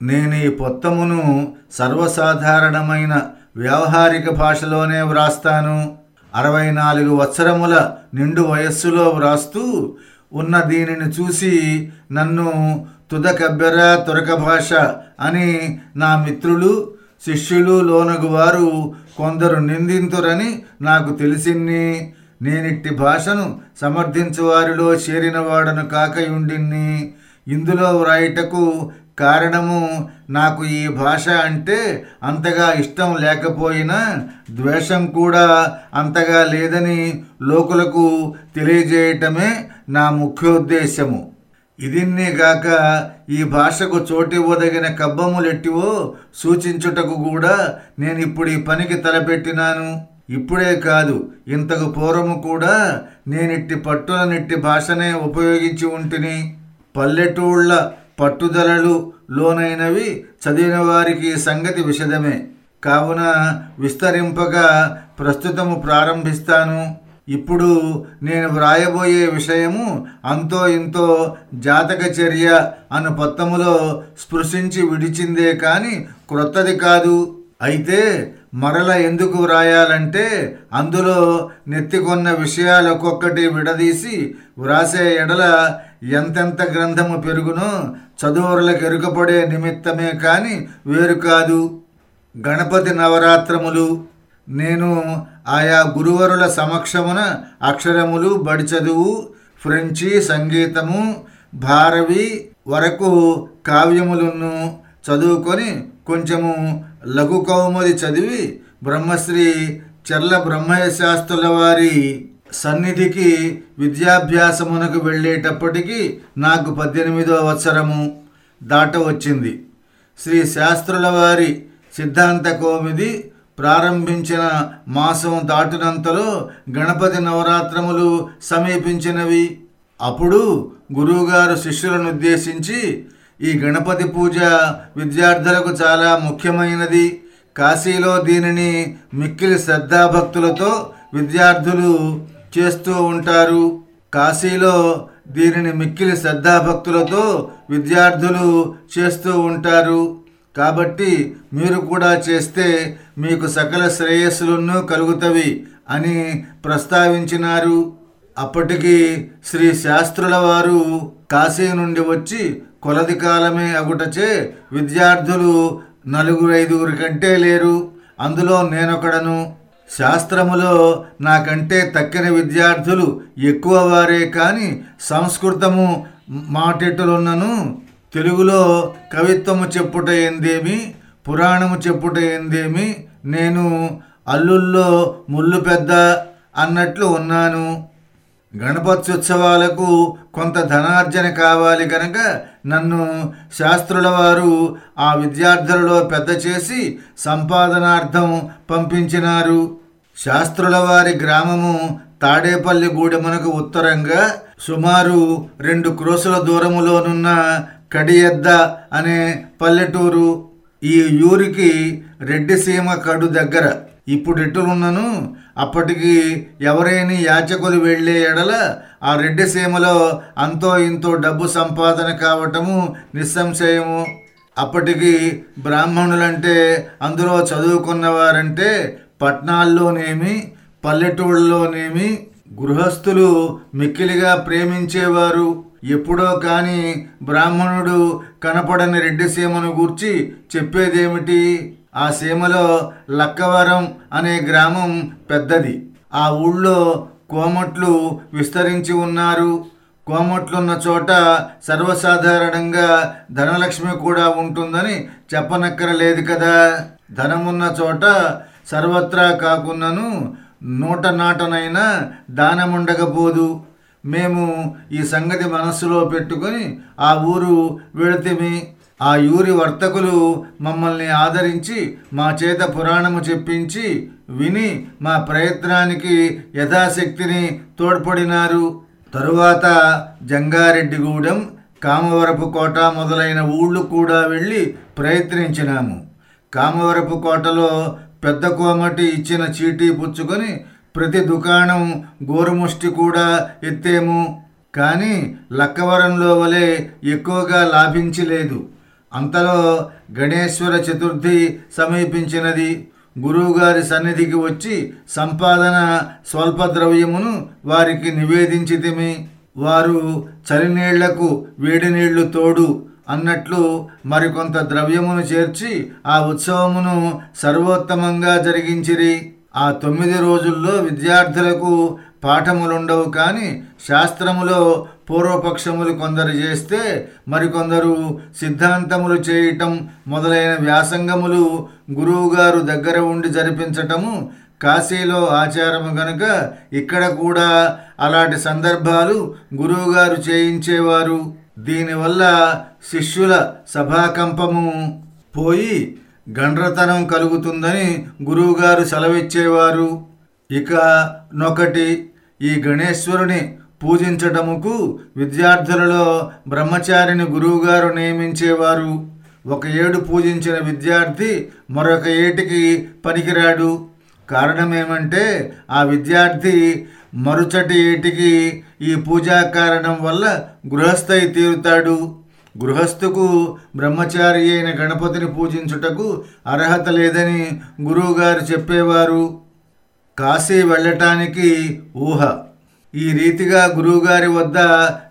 నేను ఈ పొత్తమును సర్వసాధారణమైన వ్యావహారిక భాషలోనే వ్రాస్తాను. అరవై నాలుగు వత్సరముల నిండు వయస్సులో వ్రాస్తూ ఉన్న దీనిని చూసి నన్ను తుదకబ్బెర తురక భాష అని నా మిత్రులు శిష్యులు లోనగు వారు కొందరు నిందింతురని నాకు తెలిసిన్ని. నేనిట్టి భాషను సమర్థించువారిలో చేరినవాడను కాకయుండిన్ని. ఇందులో వ్రాయుటకు కారణము నాకు ఈ భాష అంటే అంతగా ఇష్టం లేకపోయినా ద్వేషం కూడా అంతగా లేదని లోకులకు తెలియజేయటమే నా ముఖ్యోద్దేశము. ఇదిన్నే గాక ఈ భాషకు చోటివ్వదగిన కబ్బములెట్టివో సూచించుటకు కూడా నేను ఇప్పుడు ఈ పనికి తలపెట్టినాను. ఇప్పుడే కాదు ఇంతకు పూర్వము కూడా నేనిట్టి పట్టులనిట్టి భాషనే ఉపయోగించి ఉంటిని. పల్లెటూళ్ళ పట్టుదలలు లోనైనవి చదివిన వారికి సంగతి విషదమే. కావున విస్తరింపగా ప్రస్తుతము ప్రారంభిస్తాను. ఇప్పుడు నేను వ్రాయబోయే విషయము అంతో ఇంతో జాతక చర్య అను పొత్తములో స్పృశించి విడిచిందే కాని క్రొత్తది కాదు. అయితే మరల ఎందుకు వ్రాయాలంటే అందులో నెత్తికొన్న విషయాలు ఒక్కొక్కటి విడదీసి వ్రాసే ఎడల ఎంతెంత గ్రంథము పెరుగునో చదువురులకు ఎరుకపడే నిమిత్తమే కాని వేరు కాదు. గణపతి నవరాత్రములు నేను ఆయా గురువరుల సమక్షమున అక్షరములు బడి చదువు ఫ్రెంచి సంగీతము భారవి వరకు కావ్యములను చదువుకొని కొంచెము లఘు కౌముది చదివి బ్రహ్మశ్రీ చెర్ల బ్రహ్మయ శాస్త్రుల వారి సన్నిధికి విద్యాభ్యాసమునకు వెళ్ళేటప్పటికి నాకు పద్దెనిమిదో వత్సరము దాట వచ్చింది. శ్రీ శాస్త్రుల వారి సిద్ధాంత కోమిది ప్రారంభించిన మాసం దాటినంతలో గణపతి నవరాత్రములు సమీపించినవి. అప్పుడు గురువుగారు శిష్యులను ఉద్దేశించి ఈ గణపతి పూజ విద్యార్థులకు చాలా ముఖ్యమైనది. కాశీలో దీనిని మిక్కిలి శ్రద్ధాభక్తులతో విద్యార్థులు చేస్తూ ఉంటారు. కాశీలో దీనిని మిక్కిలి శ్రద్ధాభక్తులతో విద్యార్థులు చేస్తూ ఉంటారు. కాబట్టి మీరు కూడా చేస్తే మీకు సకల శ్రేయస్సులను కలుగుతవి అని ప్రస్తావించినారు. అప్పటికి శ్రీ శాస్త్రుల వారు కాశీ నుండి వచ్చి కొలది కాలమే అగుటచే విద్యార్థులు నలుగురు ఐదుగురి కంటే లేరు. అందులో నేనొకడను. శాస్త్రములో నాకంటే తక్కిన విద్యార్థులు ఎక్కువ వారే కాని సంస్కృతము మాటెట్టులున్నను తెలుగులో కవిత్వము చెప్పుట ఏందేమి? పురాణము చెప్పుట ఏందేమి? నేను అల్లుల్లో ముళ్ళు పెద్ద అన్నట్లు ఉన్నాను. గణపత్యుత్సవాలకు కొంత ధనార్జన కావాలి కనుక నన్ను శాస్త్రుల వారు ఆ విద్యార్థులలో పెద్ద చేసి సంపాదనార్థం పంపించినారు. శాస్త్రుల వారి గ్రామము తాడేపల్లిగూడెమునకు ఉత్తరంగా సుమారు రెండు క్రోసుల దూరములోనున్న కడియద్ద అనే పల్లెటూరు ఈ ఊరికి రెడ్డిసీమ కడు దగ్గర. ఇప్పుడు ఎట్టులున్నను అప్పటికి ఎవరైనా యాచకులు వెళ్ళే ఎడల ఆ రెడ్డి సీమలో అంతో ఇంతో డబ్బు సంపాదన కావటము నిస్సంశయము. అప్పటికి బ్రాహ్మణులంటే అందులో చదువుకున్నవారంటే పట్నాల్లోనేమి పల్లెటూళ్ళలోనేమి గృహస్థులు మిక్కిలిగా ప్రేమించేవారు. ఎప్పుడో కానీ బ్రాహ్మణుడు కనపడని రెడ్డి సీమను గూర్చి చెప్పేదేమిటి? ఆ సీమలో లక్కవరం అనే గ్రామం పెద్దది. ఆ ఊళ్ళో కోమట్లు విస్తరించి ఉన్నారు. కోమట్లున్న చోట సర్వసాధారణంగా ధనలక్ష్మి కూడా ఉంటుందని చెప్పనక్కరలేదు కదా. ధనమున్న చోట సర్వత్రా కాకున్నను నూట నాటనైనా దానముండకపోదు. మేము ఈ సంగతి మనస్సులో పెట్టుకొని ఆ ఊరు వెళితేమి. ఆ యూరి వర్తకులు మమ్మల్ని ఆదరించి మా చేత పురాణము చెప్పించి విని మా ప్రయత్నానికి యథాశక్తిని తోడ్పడినారు. తరువాత జంగారెడ్డిగూడెం కామవరపు కోట మొదలైన ఊళ్ళు కూడా వెళ్ళి ప్రయత్నించినాము. కామవరపు కోటలో పెద్ద కోమటి ఇచ్చిన చీటీ పుచ్చుకొని ప్రతి దుకాణం గోరుముష్టి కూడా ఎత్తేము. కానీ లక్కవరంలో వలె ఎక్కువగా లాభించలేదు. అంతలో గణేశ్వర చతుర్థి సమీపించినది. గురువుగారి సన్నిధికి వచ్చి సంపాదన స్వల్ప ద్రవ్యమును వారికి నివేదించితిమి. వారు చలినీళ్ళకు వేడి నీళ్ళు తోడు అన్నట్లు మరికొంత ద్రవ్యమును చేర్చి ఆ ఉత్సవమును సర్వోత్తమంగా జరిగించిరి. ఆ తొమ్మిది రోజుల్లో విద్యార్థులకు పాఠములుండవు కానీ శాస్త్రములో పూర్వపక్షములు కొందరు చేస్తే మరికొందరు సిద్ధాంతములు చేయటం మొదలైన వ్యాసంగములు గురువుగారు దగ్గర ఉండి జరిపించటము కాశీలో ఆచారము గనుక ఇక్కడ కూడా అలాంటి సందర్భాలు గురువుగారు చేయించేవారు. దీనివల్ల శిష్యుల సభాకంపము పోయి గండ్రతనం కలుగుతుందని గురువుగారు సెలవిచ్చేవారు. ఇక నొకటి ఈ గణేశ్వరుని పూజించటముకు విద్యార్థులలో బ్రహ్మచారిని గురువుగారు నియమించేవారు. ఒక ఏడు పూజించిన విద్యార్థి మరొక ఏటికి పనికిరాడు. కారణమేమంటే ఆ విద్యార్థి మరుచటి ఏటికి ఈ పూజా కారణం వల్ల గృహస్థై తీరుతాడు. గృహస్థుకు బ్రహ్మచారి అయిన గణపతిని పూజించుటకు అర్హత లేదని గురువుగారు చెప్పేవారు. కాశీ వెళ్ళటానికి ఊహ. ఈ రీతిగా గురువుగారి వద్ద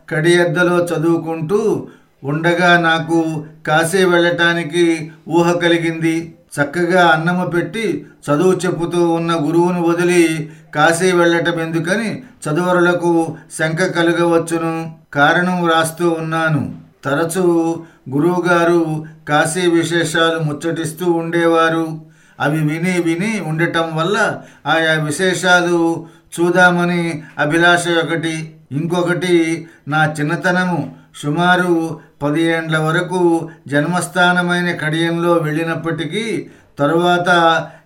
కడియద్దలో చదువుకుంటూ ఉండగా నాకు కాశీ వెళ్ళటానికి ఊహ కలిగింది. చక్కగా అన్నము పెట్టి చదువు చెప్పుతూ ఉన్న గురువును వదిలి కాశీ వెళ్ళటం ఎందుకని చదువరులకు శంక కలగవచ్చును? కారణం వ్రాస్తూ ఉన్నాను. తరచూ గురువుగారు కాశీ విశేషాలు ముచ్చటిస్తూ ఉండేవారు. అవి విని విని ఉండటం వల్ల ఆయా విశేషాలు చూద్దామని అభిలాష ఒకటి. ఇంకొకటి నా చిన్నతనము. సుమారు పదిహేండ్ల వరకు జన్మస్థానమైన కడియంలో వెళ్ళినప్పటికీ తరువాత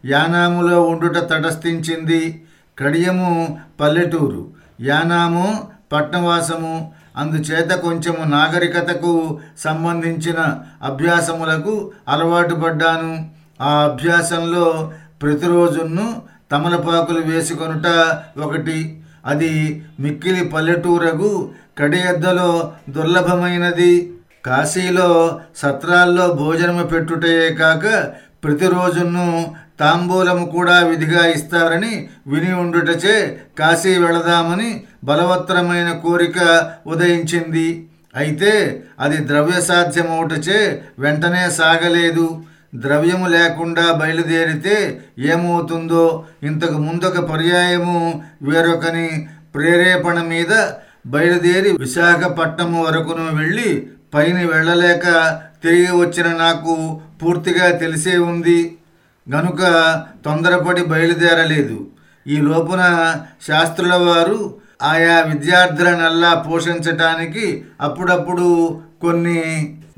యానాములో ఉండుట తటస్థించింది. కడియము పల్లెటూరు యానాము పట్నవాసము. అందుచేత కొంచెము నాగరికతకు సంబంధించిన అభ్యాసములకు అలవాటు పడ్డాను. ఆ అభ్యాసంలో ప్రతిరోజును తమలపాకులు వేసుకొనుట ఒకటి. అది మిక్కిలి పల్లెటూరగు కడియద్దలో దుర్లభమైనది. కాశీలో సత్రాల్లో భోజనము పెట్టుటయే కాక ప్రతిరోజును తాంబూలము కూడా విధిగా ఇస్తారని విని ఉండుటచే కాశీ వెళదామని బలవత్తరమైన కోరిక ఉదయించింది. అయితే అది ద్రవ్య సాధ్యమవుటచే వెంటనే సాగలేదు. ద్రవ్యము లేకుండా బయలుదేరితే ఏమవుతుందో ఇంతకు ముందొక పర్యాయము వేరొకని ప్రేరేపణ మీద బయలుదేరి విశాఖపట్నము వరకును వెళ్ళి పైన వెళ్ళలేక తిరిగి వచ్చిన నాకు పూర్తిగా తెలిసే ఉంది. గనుక తొందరపడి బయలుదేరలేదు. ఈ లోపున శాస్త్రుల వారు ఆయా విద్యార్థులనల్లా పోషించటానికి అప్పుడప్పుడు కొన్ని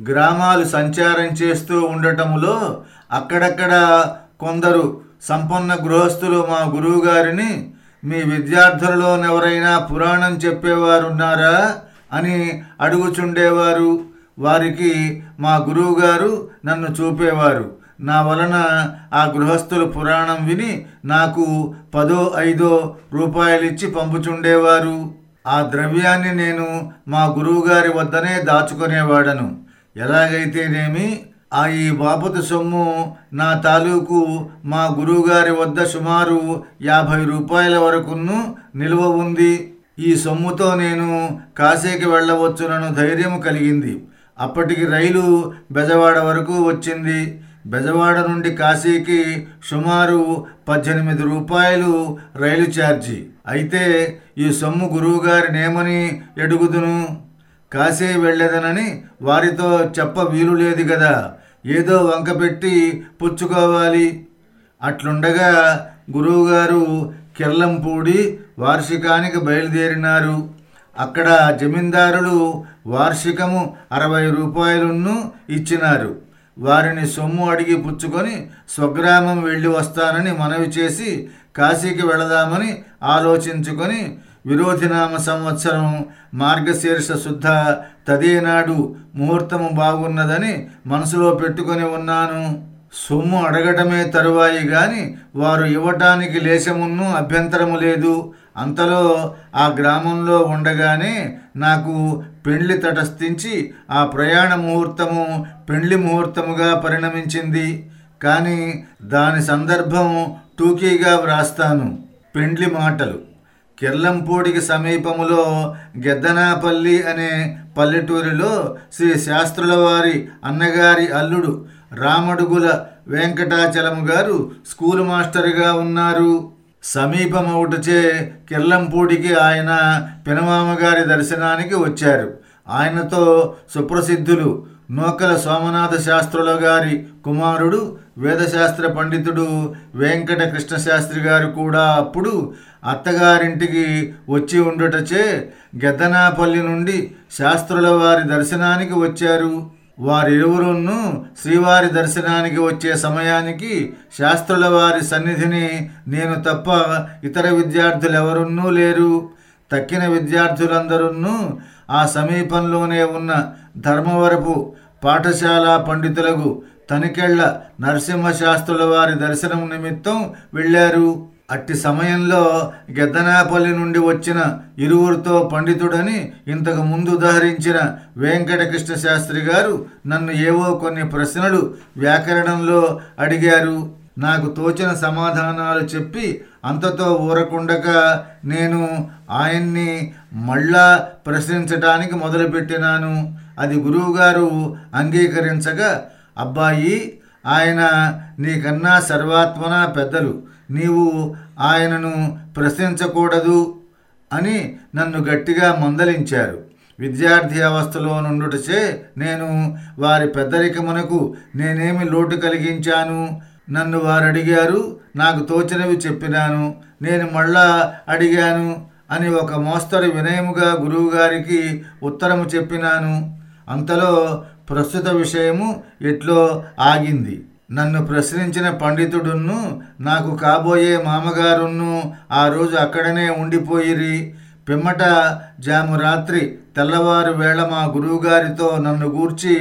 గ్రామాలు సంచారం చేస్తూ ఉండటములో అక్కడక్కడ కొందరు సంపన్న గృహస్థులు మా గురువుగారిని మీ విద్యార్థులలోనెవరైనా పురాణం చెప్పేవారున్నారా? అని అడుగుచుండేవారు. వారికి మా గురువుగారు నన్ను చూపేవారు. నా వలన ఆ గృహస్థులు పురాణం విని నాకు పదో ఐదో రూపాయలిచ్చి పంపుచుండేవారు. ఆ ద్రవ్యాన్ని నేను మా గురువుగారి వద్దనే దాచుకునేవాడను. ఎలాగైతేనేమి ఆ ఈ బాపతు సొమ్ము నా తాలూకు మా గురువుగారి వద్ద సుమారు యాభై రూపాయల వరకును నిల్వ ఉంది. ఈ సొమ్ముతో నేను కాశీకి వెళ్ళవచ్చునను ధైర్యం కలిగింది. అప్పటికి రైలు బెజవాడ వరకు వచ్చింది. బెజవాడ నుండి కాశీకి సుమారు పద్దెనిమిది రూపాయలు రైలు ఛార్జీ. అయితే ఈ సొమ్ము గురువుగారి నేమని ఎడుగుదును? కాశీ వెళ్ళేదనని వారితో చెప్ప వీలు లేదు కదా ఏదో వంక పెట్టి పుచ్చుకోవాలి. అట్లుండగా గురువుగారు కిర్లంపూడి వార్షికానికి బయలుదేరినారు. అక్కడ జమీందారులు వార్షికము అరవై రూపాయలను ఇచ్చినారు. వారిని సొమ్ము అడిగి పుచ్చుకొని స్వగ్రామం వెళ్ళి వస్తానని మనవి చేసి కాశీకి వెళదామని ఆలోచించుకొని విరోధినామ సంవత్సరం మార్గశీర్ష శుద్ధ తదేనాడు ముహూర్తము బాగున్నదని మనసులో పెట్టుకొని ఉన్నాను. సొమ్ము అడగటమే తరువాయి గాని వారు ఇవ్వటానికి లేశమును అభ్యంతరము లేదు. అంతలో ఆ గ్రామంలో ఉండగానే నాకు పెండ్లి తటస్థించి ఆ ప్రయాణ ముహూర్తము పెండ్లి ముహూర్తముగా పరిణమించింది. కానీ దాని సందర్భం టూకీగా వ్రాస్తాను. పెండ్లి మాటలు. కిర్లంపూడికి సమీపములో గెద్దనాపల్లి అనే పల్లెటూరిలో శ్రీ శాస్త్రుల వారి అన్నగారి అల్లుడు రామడుగుల వెంకటాచలం గారు స్కూల్ మాస్టర్గా ఉన్నారు. సమీపమవుటచే కిర్లంపూడికి ఆయన పినమామగారి దర్శనానికి వచ్చారు. ఆయనతో సుప్రసిద్ధులు నూకల సోమనాథ శాస్త్రుల గారి కుమారుడు వేదశాస్త్ర పండితుడు వెంకట కృష్ణశాస్త్రి గారు కూడా అప్పుడు అత్తగారింటికి వచ్చి ఉండుటచే గెద్దనాపల్లి నుండి శాస్త్రుల వారి దర్శనానికి వచ్చారు. వారిరువురును శ్రీవారి దర్శనానికి వచ్చే సమయానికి శాస్త్రుల వారి సన్నిధిని నేను తప్ప ఇతర విద్యార్థులెవరున్నూ లేరు. తక్కిన విద్యార్థులందరూ ఆ సమీపంలోనే ఉన్న ధర్మవరపు పాఠశాల పండితులకు తనికెళ్ళ నరసింహశాస్త్రుల వారి దర్శనం నిమిత్తం వెళ్ళారు. అట్టి సమయంలో గెద్దనాపల్లి నుండి వచ్చిన ఇరువురితో పండితుడని ఇంతకు ముందు ఉదహరించిన వెంకటకృష్ణ శాస్త్రి గారు నన్ను ఏవో కొన్ని ప్రశ్నలు వ్యాకరణంలో అడిగారు. నాకు తోచిన సమాధానాలు చెప్పి అంతతో ఊరకుండక నేను ఆయన్ని మళ్ళా ప్రశ్నించటానికి మొదలుపెట్టినాను. అది గురువుగారు అంగీకరించగా అబ్బాయి ఆయన నీకన్నా సర్వాత్మన పెద్దలు. నీవు ఆయనను ప్రశ్నించకూడదు అని నన్ను గట్టిగా మందలించారు. విద్యార్థి అవస్థలో నుండుటచే నేను వారి పెద్దరికమునకు నేనేమి లోటు కలిగించాను? నన్ను వారు అడిగారు నాకు తోచినవి చెప్పినాను నేను మళ్ళా అడిగాను అని ఒక మోస్తరు వినయముగా గురువుగారికి ఉత్తరము చెప్పినాను. అంతలో ప్రస్తుత విషయము ఎట్లో ఆగింది. నన్ను ప్రశ్నించిన పండితుడును నాకు కాబోయే మామగారును ఆ రోజు అక్కడనే ఉండిపోయిరి. పిమ్మట జాము రాత్రి తెల్లవారు వేళ మా గురువుగారితో నన్ను గూర్చి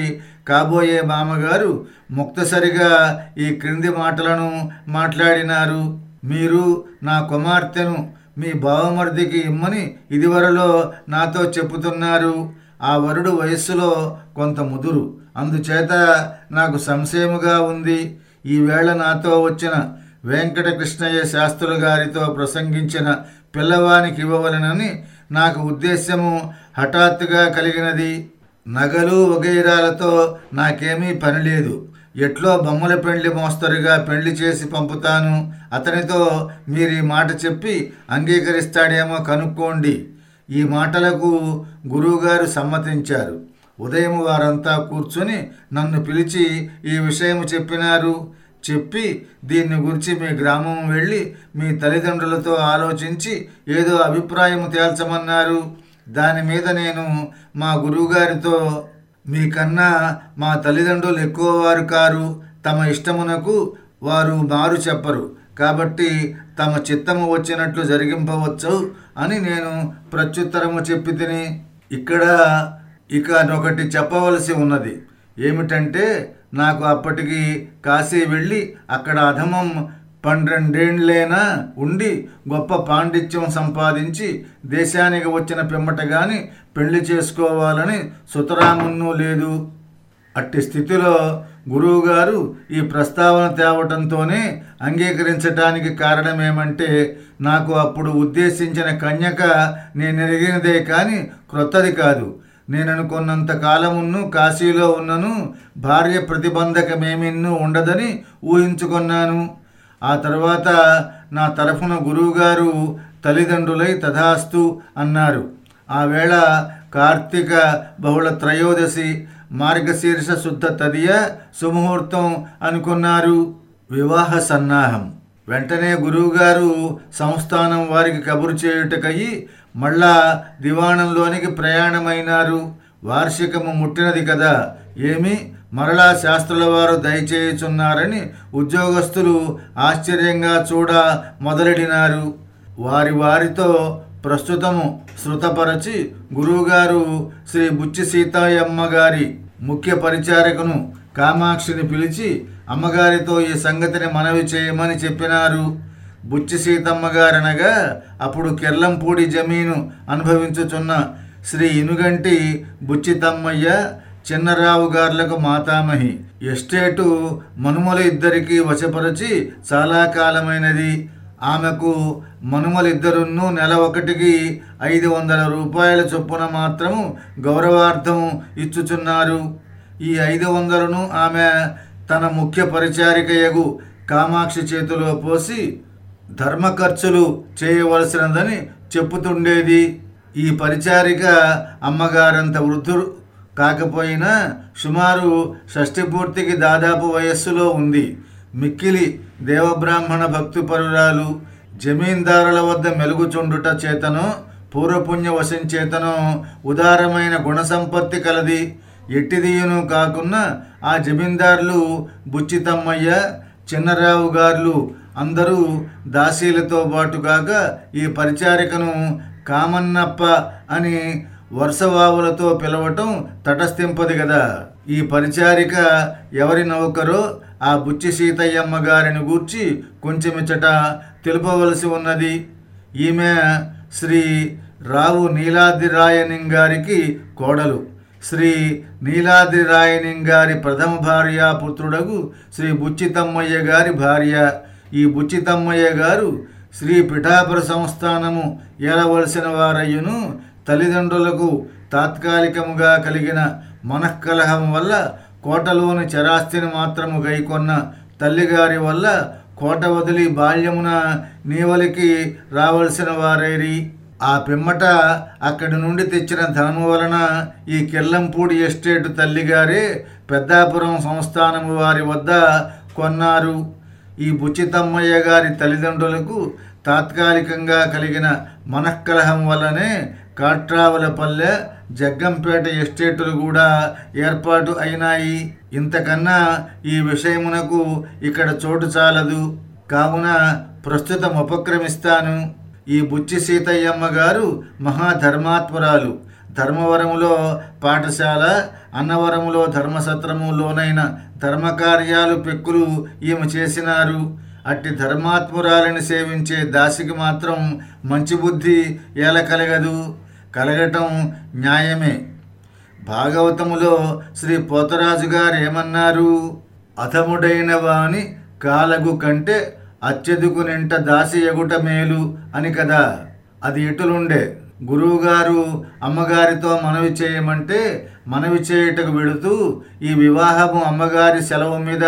కాబోయే మామగారు ముక్తసరిగా ఈ క్రింది మాటలను మాట్లాడినారు. మీరు నా కుమార్తెను మీ బావమర్దికి ఇమ్మని ఇదివరలో నాతో చెప్పుతున్నారు. ఆ వరుడు వయస్సులో కొంత ముదురు. అందుచేత నాకు సంశయముగా ఉంది. ఈవేళ నాతో వచ్చిన వెంకటకృష్ణయ్య శాస్త్రులు గారితో ప్రసంగించిన పిల్లవానికి ఇవ్వవలనని నాకు ఉద్దేశ్యము హఠాత్తుగా కలిగినది. నగలు వగైరాలతో నాకేమీ పని లేదు. ఎట్లో బొమ్మల పెండ్లి మోస్తరుగా పెళ్ళి చేసి పంపుతాను. అతనితో మీరు ఈ మాట చెప్పి అంగీకరిస్తాడేమో కనుక్కోండి. ఈ మాటలకు గురువుగారు సమ్మతించారు. ఉదయం వారంతా కూర్చొని నన్ను పిలిచి ఈ విషయం చెప్పినారు. చెప్పి దీన్ని గురించి మీ గ్రామం వెళ్ళి మీ తల్లిదండ్రులతో ఆలోచించి ఏదో అభిప్రాయం తేల్చమన్నారు. దాని మీద నేను మా గురువుగారితో మీకన్నా మా తల్లిదండ్రులు ఎక్కువ వారు కారు. తమ ఇష్టమునకు వారు మారు చెప్పరు. కాబట్టి తమ చిత్తము వచ్చినట్లు జరిగింపవచ్చు అని నేను ప్రత్యుత్తరము చెప్పి తిని ఇక్కడ ఇక ఒకటి చెప్పవలసి ఉన్నది. ఏమిటంటే నాకు అప్పటికి కాశీ వెళ్ళి అక్కడ అధమం పన్నెండేండ్లైనా ఉండి గొప్ప పాండిత్యం సంపాదించి దేశానికి వచ్చిన పిమ్మట కానీ పెళ్ళి చేసుకోవాలని సుతరామును లేదు. అట్టి స్థితిలో గురువుగారు ఈ ప్రస్తావన తేవటంతోనే అంగీకరించటానికి కారణమేమంటే నాకు అప్పుడు ఉద్దేశించిన కన్యక నేను ఎరిగినదే కానీ క్రొత్తది కాదు. నేను అనుకున్నంత కాలమును కాశీలో ఉన్నను భార్య ప్రతిబంధకమేమిన్ను ఉండదని ఊహించుకున్నాను. ఆ తర్వాత నా తరఫున గురువుగారు తల్లిదండ్రులై తథాస్తు అన్నారు. ఆ వేళ కార్తీక బహుళ త్రయోదశి మార్గశీర్ష శుద్ధ తదియ సుముహూర్తం అనుకున్నారు. వివాహ సన్నాహం. వెంటనే గురువుగారు సంస్థానం వారికి కబురు చేయుటకయి మళ్ళా దివాణంలోనికి ప్రయాణమైనారు. వార్షికము ముట్టినది కదా. ఏమి? మరలా శాస్త్రుల వారు దయచేయుచున్నారని ఉద్యోగస్తులు ఆశ్చర్యంగా చూడ మొదలెడినారు. వారి వారితో ప్రస్తుతము శృతపరచి గురువుగారు శ్రీ బుచ్చి సీతాయమ్మ గారి ముఖ్య పరిచారకును కామాక్షిని పిలిచి అమ్మగారితో ఈ సంగతిని మనవి చేయమని చెప్పినారు. బుచ్చి సీతమ్మ గారనగా అప్పుడు కెర్లంపూడి జమీను అనుభవించుచున్న శ్రీ ఇనుగంటి బుచ్చితమ్మయ్య చిన్నరావు గార్లకు మాతామహి. ఎస్టేటు మనుమల ఇద్దరికి వశపరచి చాలా కాలమైనది. ఆమెకు మనుమలిద్దరును నెల ఒకటికి ఐదు వందల రూపాయల చొప్పున మాత్రము గౌరవార్థం ఇచ్చుచున్నారు. ఈ ఐదు వందలను ఆమె తన ముఖ్య పరిచారికయగు కామాక్షి చేతిలో పోసి ధర్మ ఖర్చులు చేయవలసినదని చెప్పుతుండేది. ఈ పరిచారిక అమ్మగారంత వృద్ధుడు కాకపోయినా సుమారు షష్టిపూర్తికి దాదాపు వయస్సులో ఉంది. మిక్కిలి దేవబ్రాహ్మణ భక్తిపరురాలు జమీందారుల వద్ద మెలుగుచుండుట చేతను పూర్వపుణ్య వశం చేతను ఉదారమైన గుణ సంపత్తి కలది. ఎట్టిదియును కాకున్నా ఆ జమీందారులు బుచ్చితమ్మయ్య చిన్నరావు గారులు అందరూ దాసీలతో పాటుగాక ఈ పరిచారికను కామన్నప్ప అని వరుసవావులతో పిలవటం తటస్థింపది కదా ఈ పరిచారిక ఎవరి నౌకరో ఆ బుచ్చి సీతయ్యమ్మ గారిని గూర్చి కొంచెమిచ్చట తెలుపవలసి ఉన్నది. ఈమె శ్రీ రావు నీలాద్రిరాయనింగ్ గారికి కోడలు. శ్రీ నీలాద్రిరాయనింగ్ గారి ప్రథమ భార్య పుత్రుడగు శ్రీ బుచ్చితమ్మయ్య గారి భార్య. ఈ బుచ్చితమ్మయ్య గారు శ్రీ పిఠాపుర సంస్థానము ఏలవలసిన వారయ్యును తల్లిదండ్రులకు తాత్కాలికముగా కలిగిన మనఃకలహం వల్ల కోటలోని చరాస్తిని మాత్రము గైకొన్న తల్లిగారి వల్ల కోట వదిలి బాల్యమున నీవలికి రావలసిన వారేరి. ఆ పిమ్మట అక్కడి నుండి తెచ్చిన ధనము వలన ఈ కిల్లంపూడి ఎస్టేటు తల్లిగారే పెద్దాపురం సంస్థానము వారి వద్ద కొన్నారు. ఈ బుచ్చితమ్మయ్య గారి తల్లిదండ్రులకు తాత్కాలికంగా కలిగిన మనఃకలహం వల్లనే కాట్రావులపల్లె జగ్గంపేట ఎస్టేటులు కూడా ఏర్పాటు అయినాయి. ఇంతకన్నా ఈ విషయమునకు ఇక్కడ చోటు చాలదు. కావున ప్రస్తుతం ఉపక్రమిస్తాను. ఈ బుచ్చి సీతయ్యమ్మ గారు మహాధర్మాత్మరాలు. ధర్మవరములో పాఠశాల అన్నవరములో ధర్మసత్రము లోనైన ధర్మకార్యాలు పెక్కులు ఈమె చేసినారు. అట్టి ధర్మాత్మురాలని సేవించే దాసికి మాత్రం మంచి బుద్ధి ఎలా కలగదు కలగటం న్యాయమే. భాగవతములో శ్రీ పోతరాజు గారు ఏమన్నారు అధముడైన వాని కాలగు కంటే అత్యధుకు నింట దాసి ఎగుట మేలు అని కదా. అది ఎటులుండే? గురువుగారు అమ్మగారితో మనవి చేయమంటే మనవి చేయుటకు వెళుతూ ఈ వివాహము అమ్మగారి సెలవు మీద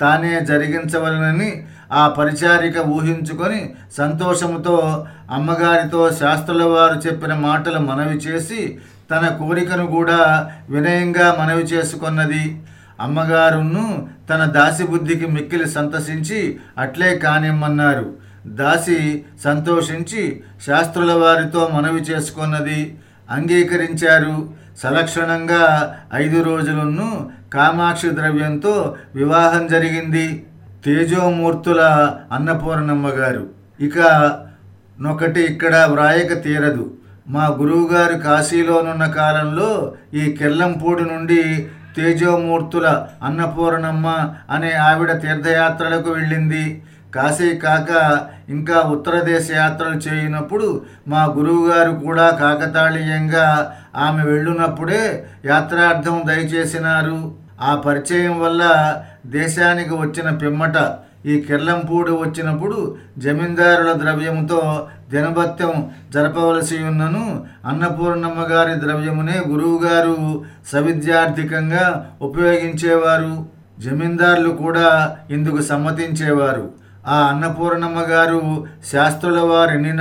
తానే జరిగించవలనని ఆ పరిచారిక ఊహించుకొని సంతోషముతో అమ్మగారితో శాస్త్రుల వారు చెప్పిన మాటలు మనవి చేసి తన కోరికను కూడా వినయంగా మనవి చేసుకున్నది. అమ్మగారును తన దాసి బుద్ధికి మిక్కిలి సంతసించి అట్లే కానిమ్మన్నారు. దాసి సంతోషించి శాస్త్రుల వారితో మనవి చేసుకున్నది. అంగీకరించారు. సలక్షణంగా ఐదు రోజులను కామాక్షి ద్రవ్యంతో వివాహం జరిగింది. తేజోమూర్తుల అన్నపూర్ణమ్మ గారు ఇక నొకటి ఇక్కడ వ్రాయక తీరదు. మా గురువుగారు కాశీలోనున్న కాలంలో ఈ కెల్లంపూడి నుండి తేజోమూర్తుల అన్నపూర్ణమ్మ అనే ఆవిడ తీర్థయాత్రలకు వెళ్ళింది. కాశీ కాక ఇంకా ఉత్తర దేశ యాత్రలు చేయనప్పుడు మా గురువుగారు కూడా కాకతాళీయంగా ఆమె వెళ్ళునప్పుడే యాత్రార్థం దయచేసినారు. ఆ పరిచయం వల్ల దేశానికి వచ్చిన పిమ్మట ఈ కిర్లంపూడి వచ్చినప్పుడు జమీందారుల ద్రవ్యముతో దినభత్యం జరపవలసి ఉన్నను అన్నపూర్ణమ్మ గారి ద్రవ్యమునే గురువుగారు సవిద్యార్థికంగా ఉపయోగించేవారు. జమీందారులు కూడా ఇందుకు సమ్మతించేవారు. ఆ అన్నపూర్ణమ్మ గారు శాస్త్రుల వారు ఎన్ని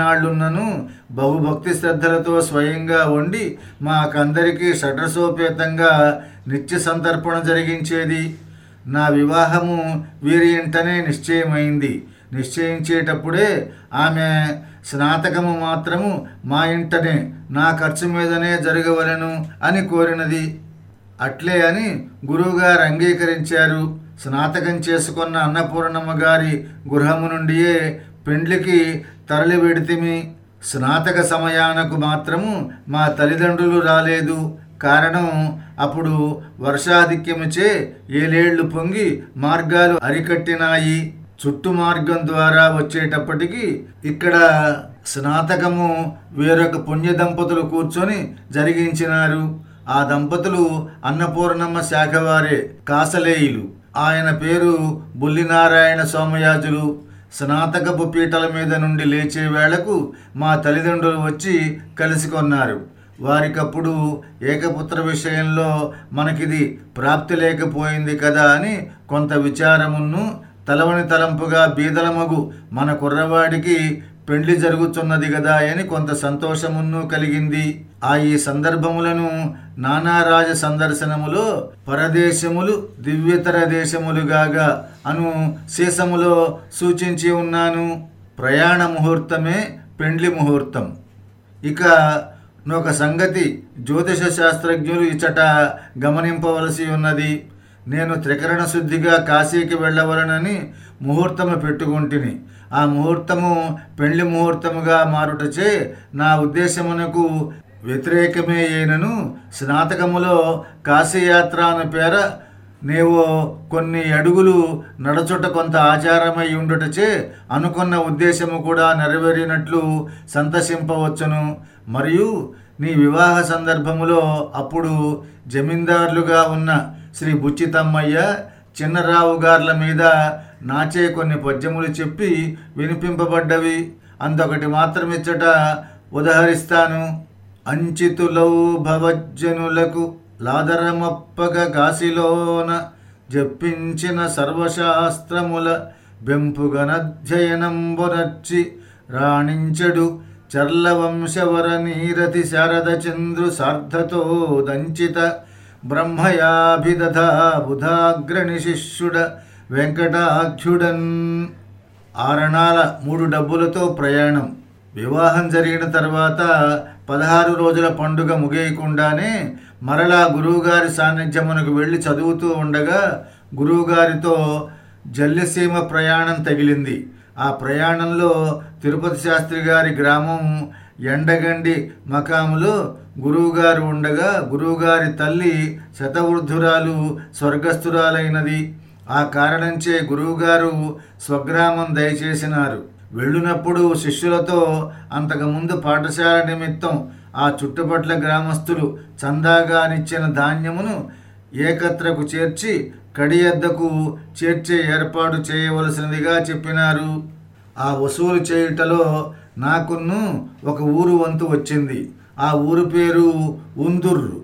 బహుభక్తి శ్రద్ధలతో స్వయంగా వండి మాకందరికీ షడ్రసోపేతంగా నిత్య సంతర్పణ జరిగించేది. నా వివాహము వీరి ఇంటనే నిశ్చయమైంది. నిశ్చయించేటప్పుడే ఆమె స్నాతకము మాత్రము మా ఇంటనే నా ఖర్చు మీదనే జరగవలను అని కోరినది. అట్లే అని గురువుగారు అంగీకరించారు. స్నాతకం చేసుకున్న అన్నపూర్ణమ్మ గారి గృహము నుండియే పెండ్లికి తరలి వెడితిమి. స్నాతక సమయానకు మాత్రము మా తల్లిదండ్రులు రాలేదు. కారణం అప్పుడు వర్షాధిక్యముచే ఏలేళ్ళు పొంగి మార్గాలు అరికట్టినాయి. చుట్టు మార్గం ద్వారా వచ్చేటప్పటికి ఇక్కడ స్నాతకము వేరొక పుణ్య దంపతులు కూర్చొని జరిగించినారు. ఆ దంపతులు అన్నపూర్ణమ్మ శాఖవారే కాసలేయులు. ఆయన పేరు బుల్లినారాయణ సోమయాజులు. స్నాతకపు పీటల మీద నుండి లేచే వేళకు మా తల్లిదండ్రులు వచ్చి కలుసుకొన్నారు వారికప్పుడు ఏకపుత్ర విషయంలో మనకిది ప్రాప్తి లేకపోయింది కదా అని కొంత విచారమును తలవని తలంపుగా బీదలమగు మన కుర్రవాడికి పెండ్లి జరుగుతున్నది కదా అని కొంత సంతోషమును కలిగింది. ఆ ఈ సందర్భములను నానారాజ సందర్శనములో పరదేశములు దివ్యతర దేశములుగాగా అను శీసములో సూచించి ఉన్నాను. ప్రయాణ ముహూర్తమే పెండ్లి ముహూర్తం. ఇక నొక సంగతి జ్యోతిష శాస్త్రజ్ఞులు ఇచ్చట గమనింపవలసి ఉన్నది. నేను త్రికరణ శుద్ధిగా కాశీకి వెళ్ళవలనని ముహూర్తము పెట్టుకుంటుని. ఆ ముహూర్తము పెళ్ళి ముహూర్తముగా మారుటచే నా ఉద్దేశమునకు వ్యతిరేకమే అయినను స్నాతకములో కాశీయాత్ర అను పేర నీవు కొన్ని అడుగులు నడచుట కొంత ఆచారమై ఉండుటచే అనుకున్న ఉద్దేశము కూడా నెరవేరినట్లు సంతసింపవచ్చును. మరియు నీ వివాహ సందర్భములో అప్పుడు జమీందారులుగా ఉన్న శ్రీ బుచ్చితమ్మయ్య చిన్నరావు గార్ల మీద నాచే కొన్ని పద్యములు చెప్పి వినిపింపబడ్డవి. అందొకటి మాత్రమిచ్చట ఉదహరిస్తాను. అంచితులౌ భవజ్జనులకు లాదరమప్పగ కాశీలోన జప్పించిన సర్వశాస్త్రముల బెంపుగనధ్యయనంబునర్చి రాణించడు. చర్లవంశవర నీరతి శారద చంద్రు సార్ధతో దంచిత బ్రహ్మయాభిదధా బుధాగ్రణి శిష్యుడ వెంకటాక్షుడన్ ఆరణాల మూడు డబ్బులతో ప్రయాణం. వివాహం జరిగిన తర్వాత పదహారు రోజుల పండుగ ముగియకుండానే మరలా గురువుగారి సాన్నిధ్యమునకు వెళ్ళి చదువుతూ ఉండగా గురువుగారితో జల్లిసీమ ప్రయాణం తగిలింది. ఆ ప్రయాణంలో తిరుపతి శాస్త్రి గారి గ్రామం ఎండగండి మకాములో గురువుగారు ఉండగా గురువుగారి తల్లి శతవృద్ధురాలు స్వర్గస్థురాలైనది. ఆ కారణంచే గురువుగారు స్వగ్రామం దయచేసినారు. వెళ్ళినప్పుడు శిష్యులతో అంతకుముందు పాఠశాల నిమిత్తం ఆ చుట్టుపట్ల గ్రామస్తులు చందాగానిచ్చిన ధాన్యమును ఏకత్రకు చేర్చి కడియద్దకు చేర్చే ఏర్పాటు చేయవలసినదిగా చెప్పినారు. ఆ వసూలు చేయుటలో నాకును ఒక ఊరు వంతు వచ్చింది. ఆ ఊరు పేరు ఉందుర్రు.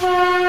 Bye.